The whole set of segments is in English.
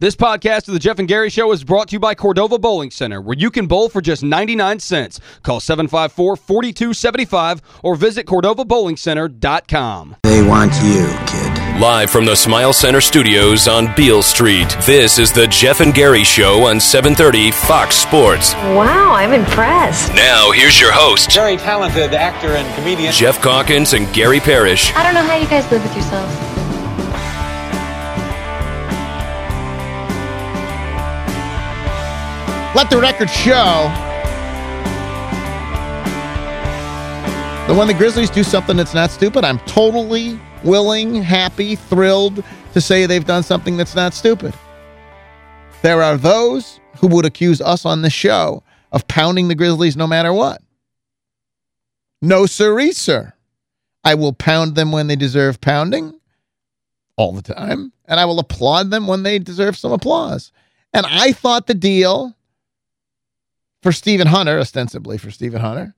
This podcast of the Geoff and Gary Show is brought to you by Cordova Bowling Center, where you can bowl for just 99 cents. Call 754-4275 or visit CordovaBowlingCenter.com. They want you, kid. Live from the Smile Center studios on Beale Street, this is the Geoff and Gary Show on 730 Fox Sports. Wow, I'm impressed. Now, here's your host, Very talented actor and comedian. Geoff Calkins and Gary Parrish. I don't know how you guys live with yourselves. Let the record show that when the Grizzlies do something that's not stupid, I'm totally willing, happy, thrilled to say they've done something that's not stupid. There are those who would accuse us on the show of pounding the Grizzlies no matter what. No siree, sir. I will pound them when they deserve pounding all the time, and I will applaud them when they deserve some applause. And I thought the deal for Steven Hunter, ostensibly for Steven Hunter,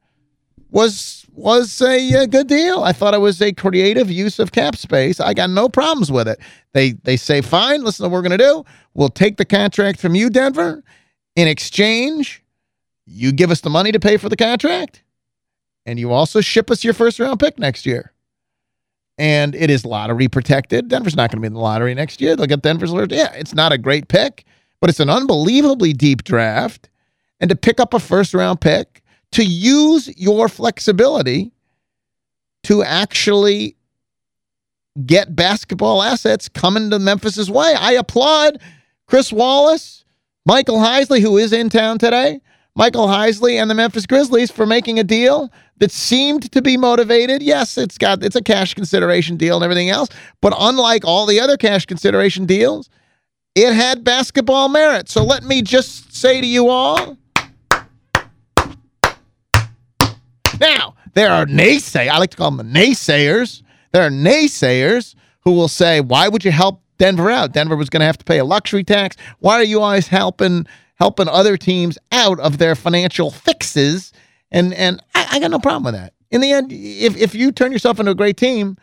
was was a, uh good deal. I thought it was a creative use of cap space. I got no problems with it. They they say, fine, listen to what we're going to do. We'll take the contract from you, Denver. In exchange, you give us the money to pay for the contract, and you also ship us your first round pick next year. And it is lottery protected. Denver's not going to be in the lottery next year. They'll get Denver's. Yeah, it's not a great pick, but it's an unbelievably deep draft and to pick up a first round pick, to use your flexibility to actually get basketball assets coming to Memphis's way. I applaud Chris Wallace, Michael Heisley, who is in town today, Michael Heisley and the Memphis Grizzlies for making a deal that seemed to be motivated. Yes, it's got it's a cash consideration deal and everything else, but unlike all the other cash consideration deals, it had basketball merit. So let me just say to you all, Now, there are naysay. I like to call them the naysayers. There are naysayers who will say, why would you help Denver out? Denver was going to have to pay a luxury tax. Why are you always helping helping other teams out of their financial fixes? And and I, I got no problem with that. In the end, if, if you turn yourself into a great team,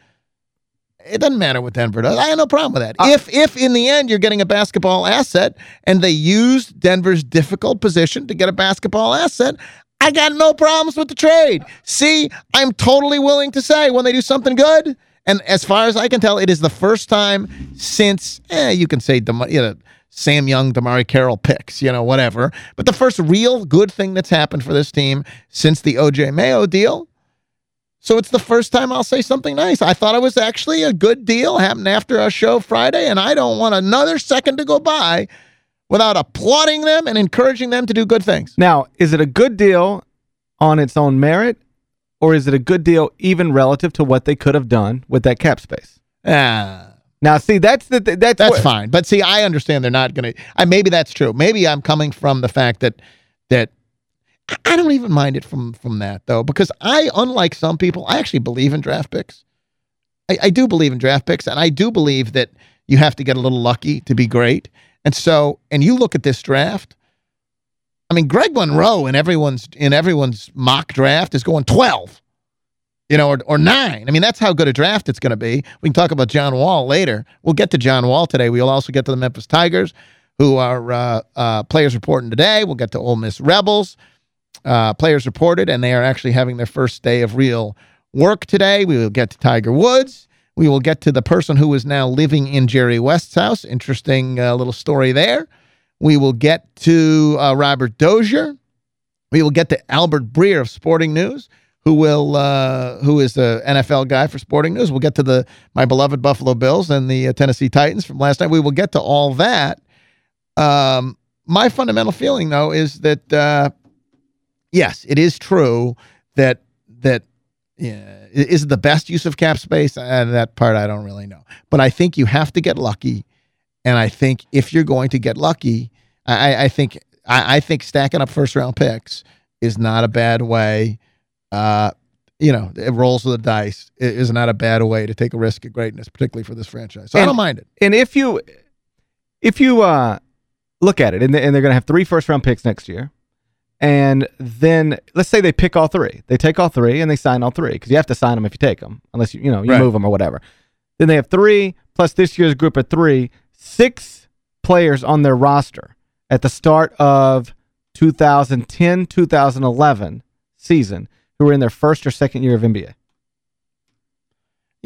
it doesn't matter what Denver does. I have no problem with that. Uh, if if in the end you're getting a basketball asset and they used Denver's difficult position to get a basketball asset, I got no problems with the trade. See, I'm totally willing to say when they do something good, and as far as I can tell, it is the first time since, eh, you can say, Dem- you know, Sam Young, DeMarre Carroll picks, you know, whatever. But the first real good thing that's happened for this team since the OJ Mayo deal. So it's the first time I'll say something nice. I thought it was actually a good deal. Happened after our show Friday, and I don't want another second to go by without applauding them and encouraging them to do good things. Now, is it a good deal on its own merit, or is it a good deal even relative to what they could have done with that cap space? Ah. Now, see, that's the that's That's fine. But see, I understand they're not going to I maybe that's true. Maybe I'm coming from the fact that that I- I don't even mind it from from that though because I unlike some people, I actually believe in draft picks. I, I do believe in draft picks and I do believe that you have to get a little lucky to be great. And so, and you look at this draft, I mean, Greg Monroe in everyone's in everyone's mock draft is going 12 you know, or, or nine. I mean, that's how good a draft it's going to be. We can talk about John Wall later. We'll get to John Wall today. We'll also get to the Memphis Tigers, who are uh, uh, players reporting today. We'll get to Ole Miss Rebels. Uh, players reported, and they are actually having their first day of real work today. We will get to Tiger Woods. We will get to the person who is now living in Jerry West's house. Interesting uh, little story there. We will get to uh, Robert Dozier. We will get to Albert Breer of Sporting News who will uh, who is the NFL guy for Sporting News. We'll get to the my beloved Buffalo Bills and the uh, Tennessee Titans from last night. We will get to all that. Um, my fundamental feeling though is that uh, yes, it is true that that yeah, is it the best use of cap space? And that part I don't really know. But I think you have to get lucky, and I think if you're going to get lucky, I, I- I think I, I think stacking up first round picks is not a bad way uh, you know, it rolls with the dice. It is not a bad way to take a risk of greatness, particularly for this franchise. So I don't mind it. And if you if you uh, look at it, and, and they're going to have three first round picks next year, and then let's say they pick all three, they take all three, and they sign all three because you have to sign them if you take them, unless you you know you Right. move them or whatever. Then they have three plus this year's group of three, six players on their roster at the start of 2010-2011 season who were in their first or second year of NBA?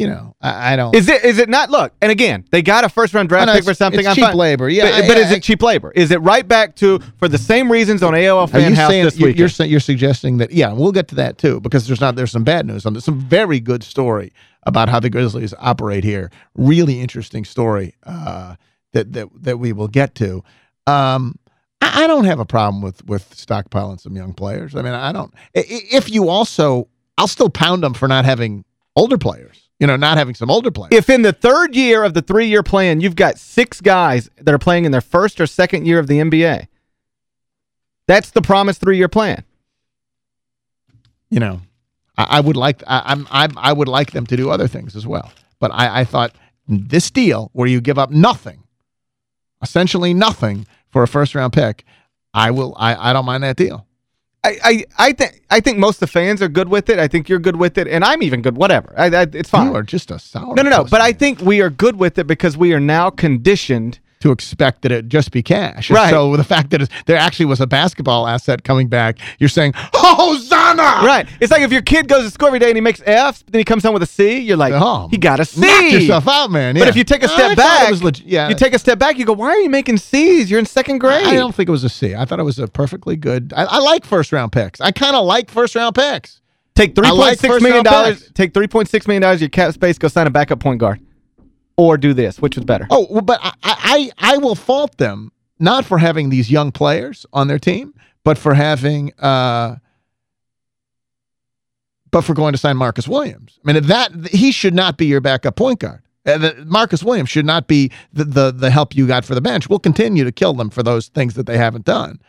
You know, I, I don't. Is it is it not look, and again, they got a first round draft No, pick for something. it's I'm cheap fine. labor. Yeah, But, I- but is I- it cheap labor? Is it right back to for the same reasons on AOL Fan you House saying this you're, you're, you're suggesting that? Yeah, we'll get to that too because there's not there's some bad news on this. Some very good story about how the Grizzlies operate here. Really interesting story uh, that that that we will get to. Um, I, I don't have a problem with with stockpiling some young players. I mean, I don't. If you also, I'll still pound them for not having older players. You know, not having some older players. if in the third year of the three-year plan, you've got six guys that are playing in their first or second year of the NBA, that's the promised three-year plan. you know, I, I would like I, I'm I, I would like them to do other things as well. But I, I thought this deal where you give up nothing, essentially nothing for a first round pick, I will I, I don't mind that deal. I, I, I think I think most of the fans are good with it. I think you're good with it, and I'm even good. Whatever, I, I, it's fine. You are just a sour. no, no, no. But I think we are good with it because we are now conditioned to expect that it just be cash. And Right. So the fact that it's, there actually was a basketball asset coming back, you're saying Hosanna. Right. It's like if your kid goes to school every day and he makes F's, then he comes home with a C, you're like, Oh, he got a C. Knock yourself out, man. But if you take a step thought back, yeah, you take a step back, you go, why are you making C's? You're in second grade. I don't think it was a C. I thought it was a perfectly good. I, I like first round picks. I kind of like first round picks. Take three I point like million dollars. Take three point six million dollars of your cap space. Go sign a backup point guard, or do this. Which was better? Oh, well, but I, I I I will fault them not for having these young players on their team, but for having uh, but for going to sign Marcus Williams. I mean that he should not be your backup point guard. Uh, Marcus Williams should not be the, the the help you got for the bench. We'll continue to kill them for those things that they haven't done.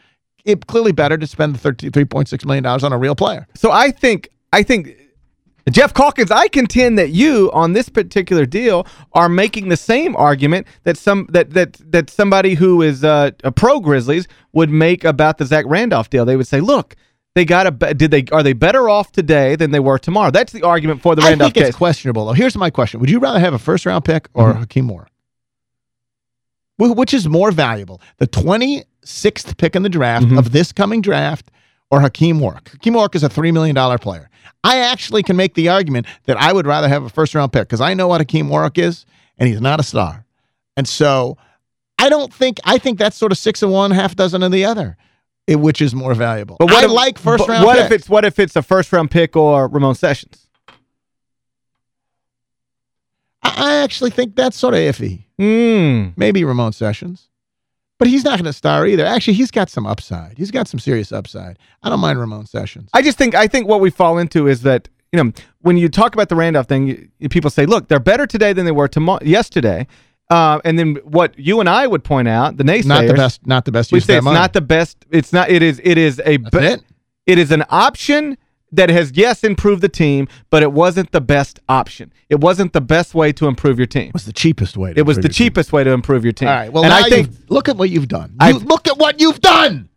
It clearly better to spend the thirty-three point six million dollars on a real player. So I think I think Geoff Calkins, I contend that you on this particular deal are making the same argument that some that that that somebody who is uh, a pro Grizzlies would make about the Zach Randolph deal. They would say, "Look, they got a did they are they better off today than they were tomorrow?" That's the argument for the I Randolph think it's case. questionable though. Here's my question: Would you rather have a first round pick or Mm-hmm. Hakeem Moore? Which is more valuable, the 26th pick in the draft Mm-hmm. of this coming draft or Hakim Warrick? Hakim Warrick is a $3 million player. I actually can make the argument that I would rather have a first round pick because I know what Hakim Warrick is, and he's not a star. And so I don't think, I think that's sort of six of one, half dozen of the other, it, which is more valuable. But what I if, like first-round What picks. if it's what if it's a first round pick or Ramon Sessions? I, I actually think that's sort of iffy. Hmm. maybe Ramon Sessions. But he's not going to star either. Actually, he's got some upside. He's got some serious upside. I don't mind Ramon Sessions. I just think I think what we fall into is that you know when you talk about the Randolph thing, you, people say, "Look, they're better today than they were tomorrow yesterday," uh, and then what you and I would point out, the naysayers, not the best. Not the best we say it's money. not the best. It's not. It is. It is a. It. It is an option that has yes improved the team, but it wasn't the best option. It wasn't the best way to improve your team. It was the cheapest way. To It was the your team. cheapest way to improve your team. All right. Well, and I think look at what you've done. You, look at what you've done.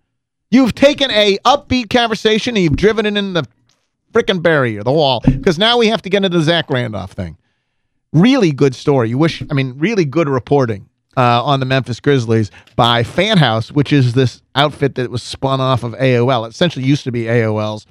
You've taken a upbeat conversation and you've driven it in the freaking barrier, the wall. Because now we have to get into the Zach Randolph thing. Really good story. You wish, I mean, really good reporting uh, on the Memphis Grizzlies by Fan House, which is this outfit that was spun off of AOL. It essentially used to be AOL's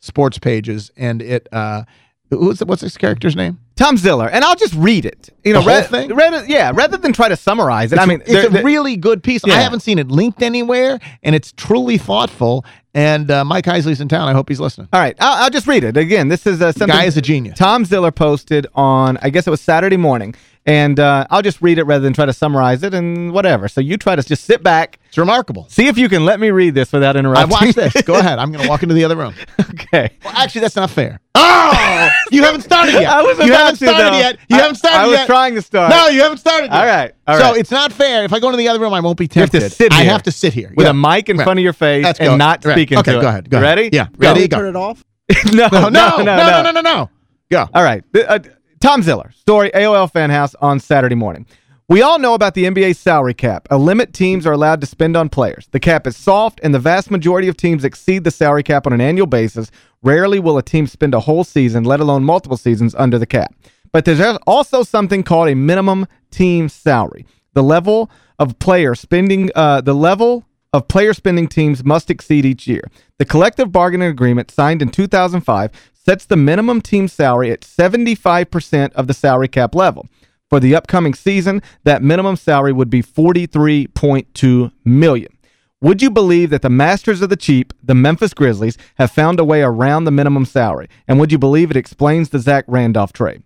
sports pages, and it. Uh, who's what's this character's name? Tom Ziller, and I'll just read it. You know, The whole thing? rather- yeah, rather than try to summarize it. I mean, it's there- a there- really good piece. I haven't seen it linked anywhere, and it's truly thoughtful. And uh, Mike Heisley's in town. I hope he's listening. All right, I'll, I'll just read it again. This is uh, something Guy is a genius. Tom Ziller posted on, I guess it was Saturday morning, and uh, I'll just read it rather than try to summarize it and whatever. So you try to just sit back, It's remarkable. see if you can let me read this without I interrupting. watched this. Go ahead. I'm going to walk into the other room. okay. Well, actually, that's not fair. Oh, you haven't started yet. I was you about haven't to, started yet. You I- haven't started yet. I was yet. trying to start. No, you haven't started yet. All right, all so it's not fair. If I go into the other room, I won't be You have to sit I have to sit here with Yeah. a mic in Right. front of your face Let's and go. not Right. speaking Okay, to it. go ahead. Go You ahead. Ready? Yeah. Ready? Go. Turn it off. no, No, no, no, no, no, no, no. Go. All right. Uh, Tom Ziller, story, AOL Fan House on Saturday morning. We all know about the NBA salary cap, a limit teams are allowed to spend on players. The cap is soft, and the vast majority of teams exceed the salary cap on an annual basis. Rarely will a team spend a whole season, let alone multiple seasons, under the cap. But there's also something called a minimum team salary. The level of player spending uh, the level of player spending teams must exceed each year. The collective bargaining agreement signed in 2005 sets the minimum team salary at 75% of the salary cap level. For the upcoming season, that minimum salary would be 43.2 million. Would you believe that the masters of the cheap, the Memphis Grizzlies, have found a way around the minimum salary? And would you believe it explains the Zach Randolph trade?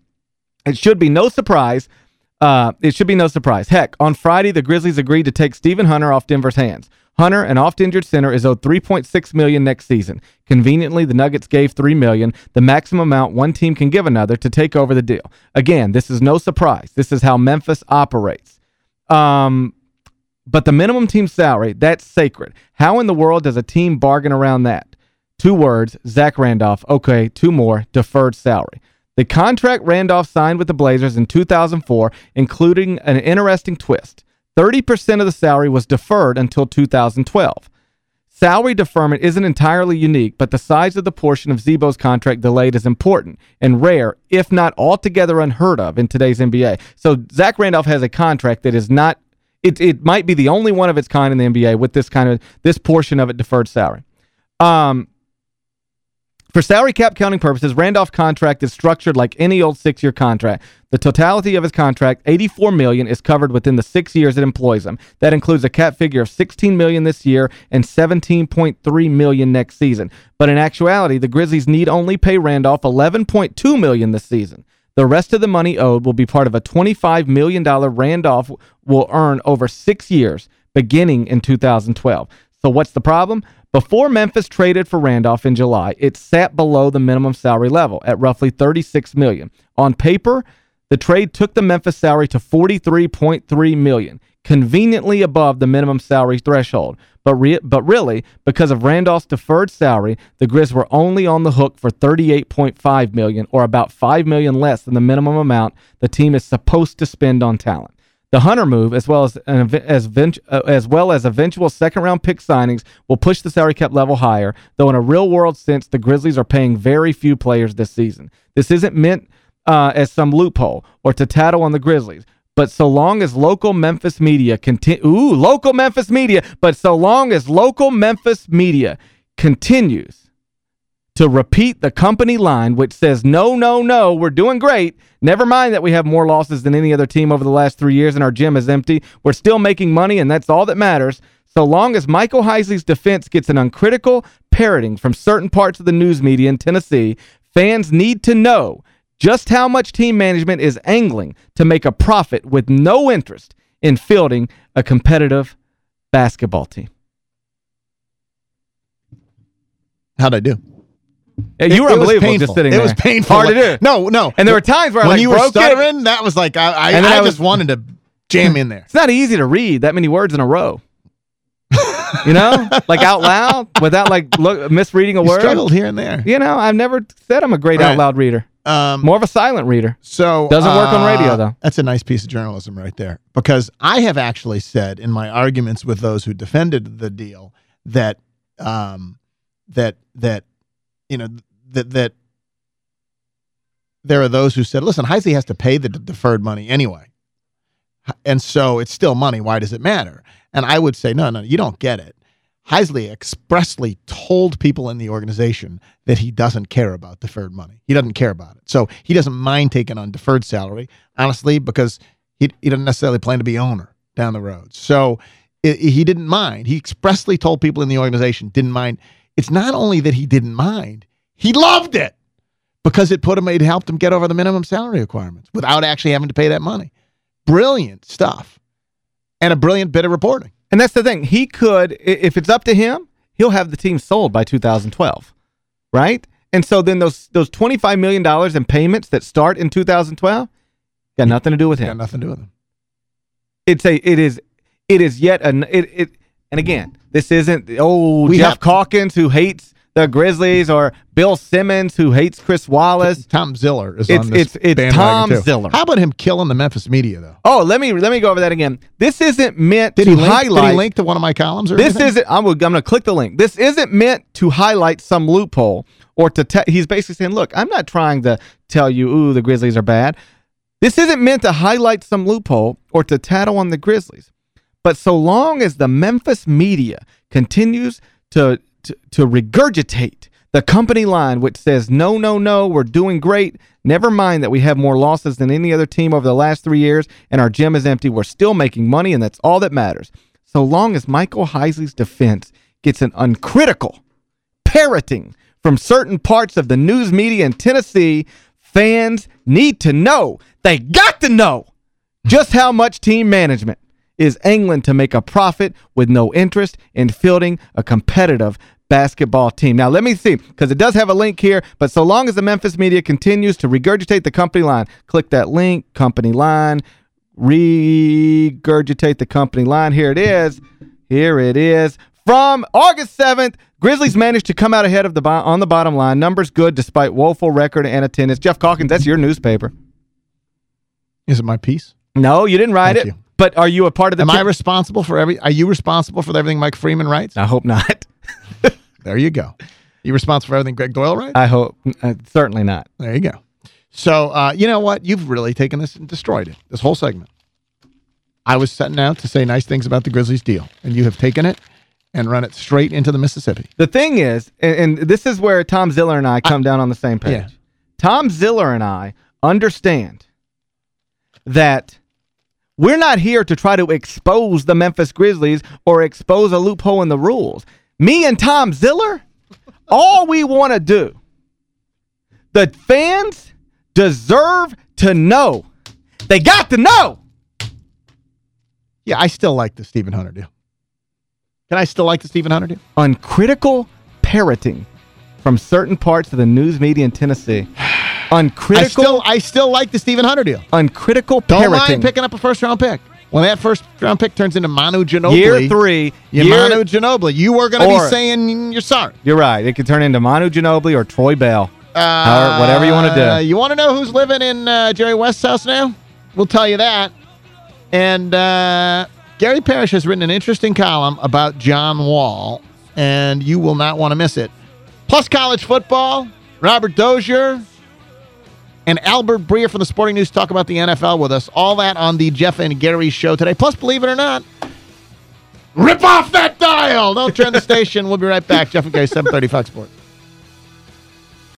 It should be no surprise. Uh, it should be no surprise. Heck, on Friday, the Grizzlies agreed to take Steven Hunter off Denver's hands. Hunter, an oft-injured center, is owed 3.6 million next season. Conveniently, the Nuggets gave 3 million, the maximum amount one team can give another, to take over the deal. Again, this is no surprise. This is how Memphis operates. Um, but the minimum team salary, that's sacred. How in the world does a team bargain around that? Two words, Zach Randolph. Okay, two more, deferred salary. The contract Randolph signed with the Blazers in 2004, including an interesting twist. 30% of the salary was deferred until 2012. Salary deferment isn't entirely unique, but the size of the portion of Z-Bo's contract delayed is important and rare, if not altogether unheard of in today's NBA. So Zach Randolph has a contract that is not it it might be the only one of its kind in the NBA with this kind of this portion of it deferred salary. Um for salary cap counting purposes, Randolph's contract is structured like any old six-year contract. The totality of his contract, 84 million, is covered within the six years it employs him. That includes a cap figure of 16 million this year and 17.3 million next season. But in actuality, the Grizzlies need only pay Randolph 11.2 million this season. The rest of the money owed will be part of a $25 million Randolph will earn over six years, beginning in 2012. So what's the problem? Before Memphis traded for Randolph in July, it sat below the minimum salary level at roughly 36 million. On paper, the trade took the Memphis salary to 43.3 million, conveniently above the minimum salary threshold. But re but really, because of Randolph's deferred salary, the Grizz were only on the hook for 38.5 million, or about 5 million less than the minimum amount the team is supposed to spend on talent. The Hunter move, as well as an, as, uh, as well as eventual second-round pick signings, will push the salary cap level higher, though in a real-world sense, the Grizzlies are paying very few players this season. This isn't meant uh, as some loophole or to tattle on the Grizzlies, but so long as local Memphis media continue, ooh, local Memphis media, but so long as local Memphis media continues to repeat the company line, which says, no, no, no, we're doing great. Never mind that we have more losses than any other team over the last three years and our gym is empty. We're still making money, and that's all that matters. So long as Michael Heisley's defense gets an uncritical parroting from certain parts of the news media in Tennessee, fans need to know just how much team management is angling to make a profit with no interest in fielding a competitive basketball team. How'd I do? You It- were it unbelievable just sitting it there. was painful. Hard to do. No, no. And there were times where I when like you were broke it. stuttering, that was like I I, I, I was- just wanted to jam in there. It's not easy to read that many words in a row. you know? Like out loud without like look, misreading a You word. struggled here and there. You know, I've never said I'm a great Right. out loud reader. Um, More of a silent reader. So Doesn't work on uh, radio, though. That's a nice piece of journalism right there. Because I have actually said in my arguments with those who defended the deal that um, that that you know that that there are those who said, listen, Heisley has to pay the deferred money anyway. And so it's still money. Why does it matter? And I would say, no, no, you don't get it. Heisley expressly told people in the organization that he doesn't care about deferred money. He doesn't care about it. So he doesn't mind taking on deferred salary, honestly, because he, he doesn't necessarily plan to be owner down the road. So i he didn't mind. He expressly told people in the organization, didn't mind. It's not only that he didn't mind, he loved it because it put him, it helped him get over the minimum salary requirements without actually having to pay that money. Brilliant stuff. And a brilliant bit of reporting. And that's the thing. He could, if it's up to him, he'll have the team sold by 2012. Right? And so then those those $25 million in payments that start in 2012 got nothing to do with him. Got nothing to do with him. It's a it is it is yet an it it and again, this isn't oh We Geoff have- Calkins who hates the Grizzlies or Bill Simmons who hates Chris Wallace. Tom Ziller is It's- on this it's- it's bandwagon, Tom too. Ziller. How about him killing the Memphis media, though? Oh, let me let me go over that again. This isn't meant Did to he, link, highlight did he link to one of my columns or This anything? isn't I'm, I'm going to click the link. This isn't meant to highlight some loophole or to he's basically saying, "Look, I'm not trying to tell you ooh the Grizzlies are bad. This isn't meant to highlight some loophole or to tattle on the Grizzlies. But so long as the Memphis media continues to, to, to regurgitate the company line which says, no, no, no, we're doing great. Never mind that we have more losses than any other team over the last three years and our gym is empty. We're still making money and that's all that matters. So long as Michael Heisley's defense gets an uncritical parroting from certain parts of the news media in Tennessee, fans need to know, they got to know, just how much team management is angling to make a profit with no interest in fielding a competitive basketball team. Now, let me see, because it does have a link here, but so long as the Memphis media continues to regurgitate the company line, click that link, company line, regurgitate the company line. Here it is. Here it is. From August 7th, Grizzlies managed to come out ahead of the on the bottom line. Numbers good despite woeful record and attendance. Geoff Calkins, that's your newspaper. Is it my piece? No, you didn't write Thank it. you. But are you a part of the Am I responsible for every... Are you responsible for everything Mike Freeman writes? I hope not. There you go. You responsible for everything Gregg Doyel writes? I hope. Uh, certainly not. There you go. So, uh, you know what? You've really taken this and destroyed it, this whole segment. I was setting out to say nice things about the Grizzlies deal, and you have taken it and run it straight into the Mississippi. The thing is, and, and this is where Tom Ziller and I come down on the same page. Yeah. Tom Ziller and I understand that we're not here to try to expose the Memphis Grizzlies or expose a loophole in the rules. Me and Tom Ziller, all we want to do, the fans deserve to know. They got to know. Yeah, I still like the Steven Hunter deal. Can I still like the Steven Hunter deal? Uncritical parroting from certain parts of the news media in Tennessee. Uncritical, I still, I still like the Steven Hunter deal. uncritical Don't parroting. mind picking up a first-round pick. When that first-round pick turns into Manu Ginobili... Year three. You year, Manu Ginobili. You were going to be saying you're sorry. You're right. It could turn into Manu Ginobili or Troy Bell. Uh, However- whatever you wanna do. You want to know who's living in uh, Jerry West's house now? We'll tell you that. And uh, Gary Parrish has written an interesting column about John Wall, and you will not want to miss it. Plus college football, Robert Dozier, and Albert Breer from the Sporting News talk about the NFL with us. All that on the Geoff and Gary show today. Plus, believe it or not, rip off that dial. Don't turn the station. We'll be right back. Geoff and Gary, 730 Fox Sports.